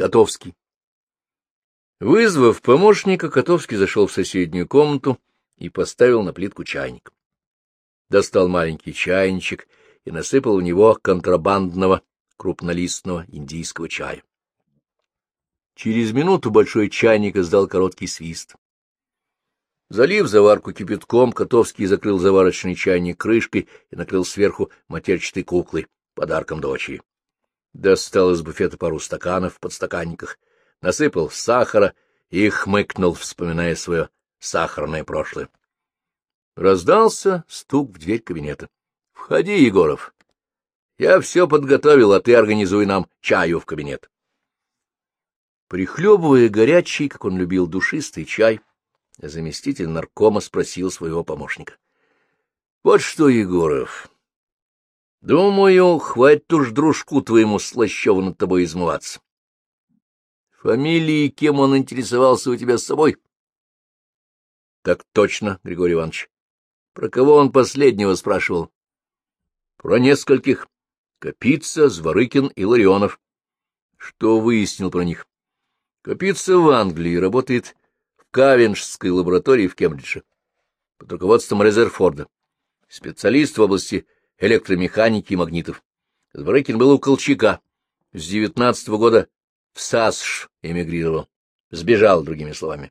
Котовский. Вызвав помощника, Котовский зашел в соседнюю комнату и поставил на плитку чайник. Достал маленький чайничек и насыпал в него контрабандного крупнолистного индийского чая. Через минуту большой чайник издал короткий свист. Залив заварку кипятком, Котовский закрыл заварочный чайник крышкой и накрыл сверху матерчатой куклой, подарком дочери. Достал из буфета пару стаканов в подстаканниках, насыпал сахара и хмыкнул, вспоминая свое сахарное прошлое. Раздался стук в дверь кабинета. — Входи, Егоров. Я все подготовил, а ты организуй нам чаю в кабинет. Прихлебывая горячий, как он любил, душистый чай, заместитель наркома спросил своего помощника. — Вот что, Егоров, думаю, хватит уж дружку твоему Слащеву над тобой измываться. Фамилии, кем он интересовался у тебя с собой? — Так точно, Григорий Иванович. Про кого он последнего спрашивал? — Про нескольких. Капица, Зворыкин и Ларионов. Что выяснил про них? Капица в Англии, работает в Кавеншской лаборатории в Кембридже под руководством Резерфорда. Специалист в области электромеханики и магнитов. Зворыкин был у Колчака. С девятнадцатого года в САСШ эмигрировал. Сбежал, другими словами.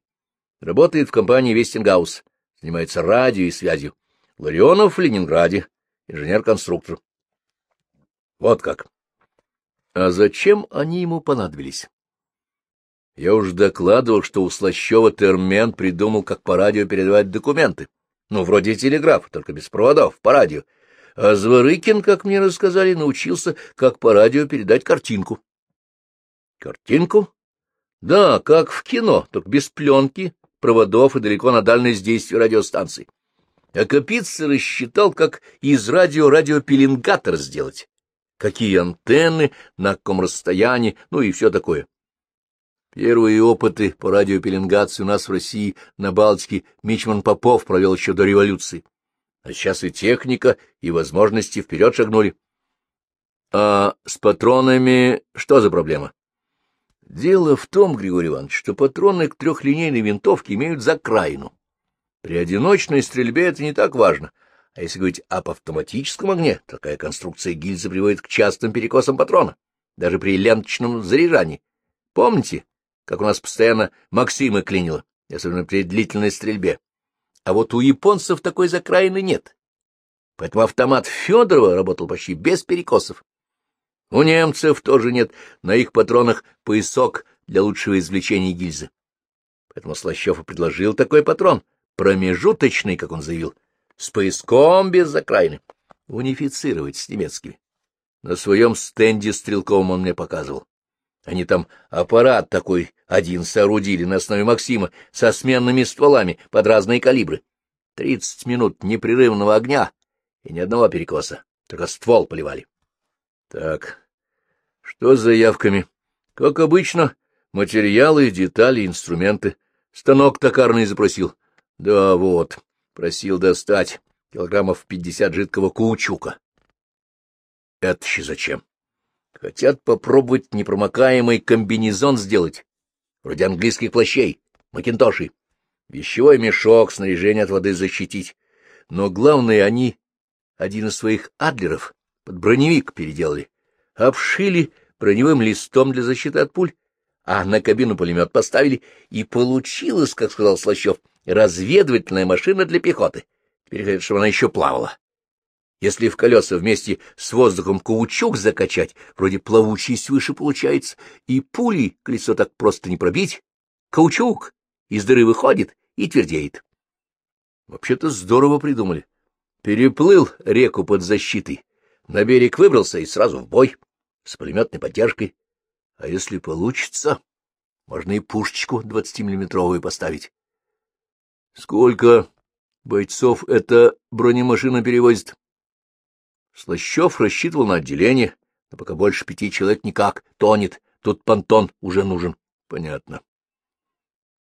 Работает в компании Вестингаус. Занимается радио и связью. Ларионов в Ленинграде. Инженер-конструктор. Вот как. А зачем они ему понадобились? Я уж докладывал, что у Слащева Термен придумал, как по радио передавать документы. Ну, вроде телеграф, только без проводов, по радио. А Зворыкин, как мне рассказали, научился, как по радио передать картинку. Картинку? Да, как в кино, только без пленки, проводов и далеко на дальность действия радиостанций. А Капица рассчитал, как из радио радиопеленгатор сделать какие антенны, на каком расстоянии, ну и все такое. Первые опыты по радиопеленгации у нас в России на Балтике Мичман Попов провел еще до революции. А сейчас и техника, и возможности вперед шагнули. А с патронами что за проблема? Дело в том, Григорий Иванович, что патроны к трехлинейной винтовке имеют закраину. При одиночной стрельбе это не так важно — а если говорить об автоматическом огне, такая конструкция гильзы приводит к частым перекосам патрона, даже при ленточном заряжании. Помните, как у нас постоянно Максима клинило, особенно при длительной стрельбе? А вот у японцев такой закраины нет. Поэтому автомат Федорова работал почти без перекосов. У немцев тоже нет на их патронах поясок для лучшего извлечения гильзы. Поэтому Слащев и предложил такой патрон, промежуточный, как он заявил, с пояском без закрайны, унифицировать с немецкими. На своем стенде стрелковом он мне показывал. Они там аппарат такой один соорудили на основе Максима со сменными стволами под разные калибры. Тридцать минут непрерывного огня и ни одного перекоса, только ствол поливали. Так, что с заявками? Как обычно, материалы, детали, инструменты. Станок токарный запросил. Да вот. Просил достать килограммов пятьдесят жидкого каучука. Это еще зачем? Хотят попробовать непромокаемый комбинезон сделать, вроде английских плащей, макинтошей. Вещевой мешок, снаряжение от воды защитить. Но главное, они один из своих адлеров под броневик переделали. Обшили броневым листом для защиты от пуль, а на кабину пулемет поставили, и получилось, как сказал Слащев, разведывательная машина для пехоты. Теперь говорят, чтобы она еще плавала. Если в колеса вместе с воздухом каучук закачать, вроде плавучесть выше получается, и пули колесо так просто не пробить, каучук из дыры выходит и твердеет. Вообще-то здорово придумали. Переплыл реку под защитой, на берег выбрался и сразу в бой, с пулеметной поддержкой. А если получится, можно и пушечку двадцатимиллиметровую поставить. Сколько бойцов эта бронемашина перевозит? Слащев рассчитывал на отделение, но пока больше пяти человек никак, тонет. Тут понтон уже нужен. Понятно.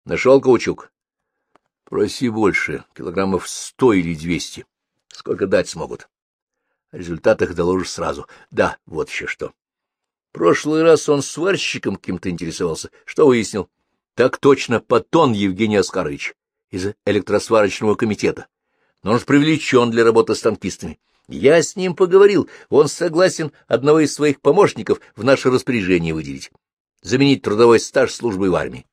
Нашел каучук? Проси больше, килограммов сто или двести. Сколько дать смогут? О результатах доложишь сразу. Да, вот еще что. прошлый раз он сварщиком каким-то интересовался. Что выяснил? Так точно, Патон Евгений Оскарович из электросварочного комитета. Но он же привлечен для работы с танкистами. Я с ним поговорил, он согласен одного из своих помощников в наше распоряжение выделить, заменить трудовой стаж службы в армии.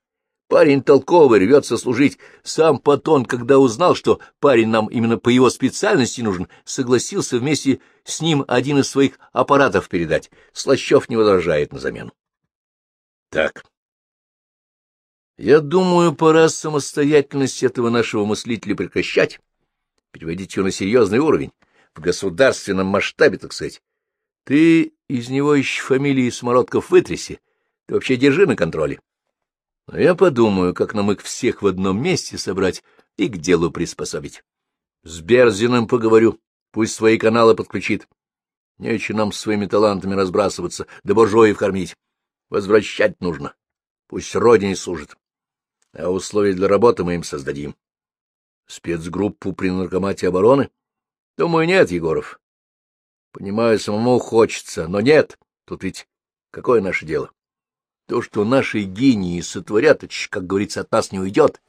Парень толковый, рвется служить. Сам Патон, когда узнал, что парень нам именно по его специальности нужен, согласился вместе с ним один из своих аппаратов передать. Слащев не возражает на замену. Так. Я думаю, пора самостоятельность этого нашего мыслителя прекращать, переводить ее на серьезный уровень, в государственном масштабе, так сказать. Ты из него еще фамилии Смородков вытряси, ты вообще держи на контроле. Но я подумаю, как нам их всех в одном месте собрать и к делу приспособить. С Берзиным поговорю, пусть свои каналы подключит. Нече нам своими талантами разбрасываться, да буржуев кормить. Возвращать нужно. Пусть родине служит. А условия для работы мы им создадим. Спецгруппу при наркомате обороны? Думаю, нет, Егоров. Понимаю, самому хочется, но нет. Тут ведь какое наше дело? То, что наши гении сотворят, как говорится, от нас не уйдет.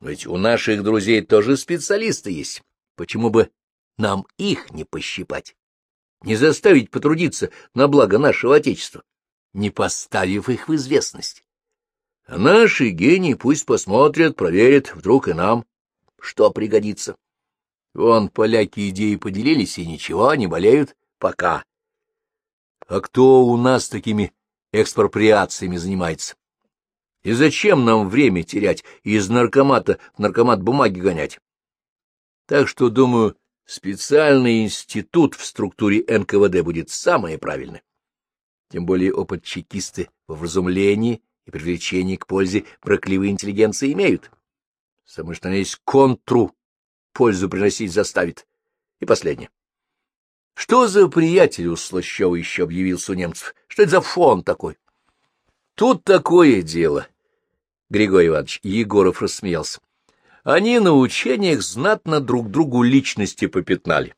Но ведь у наших друзей тоже специалисты есть. Почему бы нам их не пощипать? Не заставить потрудиться на благо нашего Отечества, не поставив их в известность. А наши гении пусть посмотрят, проверят, вдруг и нам что пригодится. Вон поляки идеи поделились, и ничего, не болеют пока. А кто у нас такими экспроприациями занимается. И зачем нам время терять и из наркомата в наркомат бумаги гонять? Так что, думаю, специальный институт в структуре НКВД будет самое правильное. Тем более опыт чекисты в вразумлении и привлечении к пользе бракливой интеллигенции имеют. Самое что есть контру пользу приносить заставит. И последнее. Что за приятель у Слащева еще объявился у немцев? Что это за фон такой? Тут такое дело. Григорий Иванович Егоров рассмеялся. Они на учениях знатно друг другу личности попятнали.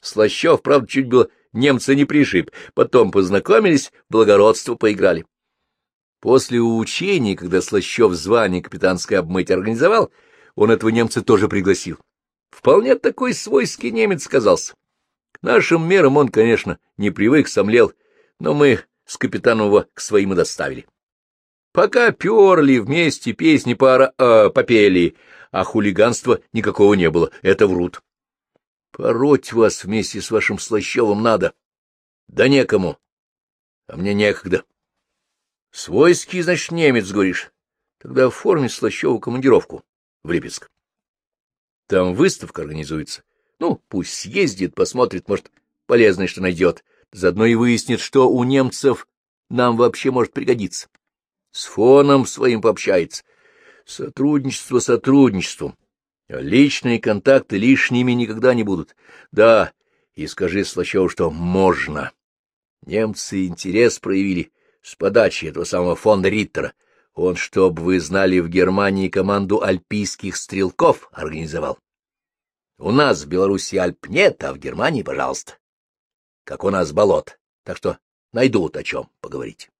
Слащев, правда, чуть было немца не пришиб, потом познакомились, благородство поиграли. После учений, когда Слащев звание капитанское обмыть организовал, он этого немца тоже пригласил. Вполне такой свойский немец казался нашим мерам он, конечно, не привык, сомлел, но мы с капитаном его к своим и доставили. Пока перли вместе песни пара э, попели, а хулиганства никакого не было, это врут. Пороть вас вместе с вашим Слащевым надо. Да некому. А мне некогда. Свойский, значит, немец, говоришь. Тогда оформи Слащеву командировку в Липецк. Там выставка организуется. Ну, пусть съездит, посмотрит, может, полезное что найдет. Заодно и выяснит, что у немцев нам вообще может пригодиться. С фоном своим пообщается. Сотрудничество сотрудничеством. А личные контакты лишними никогда не будут. Да, и скажи Слащеву, что можно. Немцы интерес проявили с подачи этого самого фонда Риттера. Он, чтоб вы знали, в Германии команду альпийских стрелков организовал. У нас в Беларуси Альп нет, а в Германии, пожалуйста. Как у нас болот, так что найдут о чем поговорить.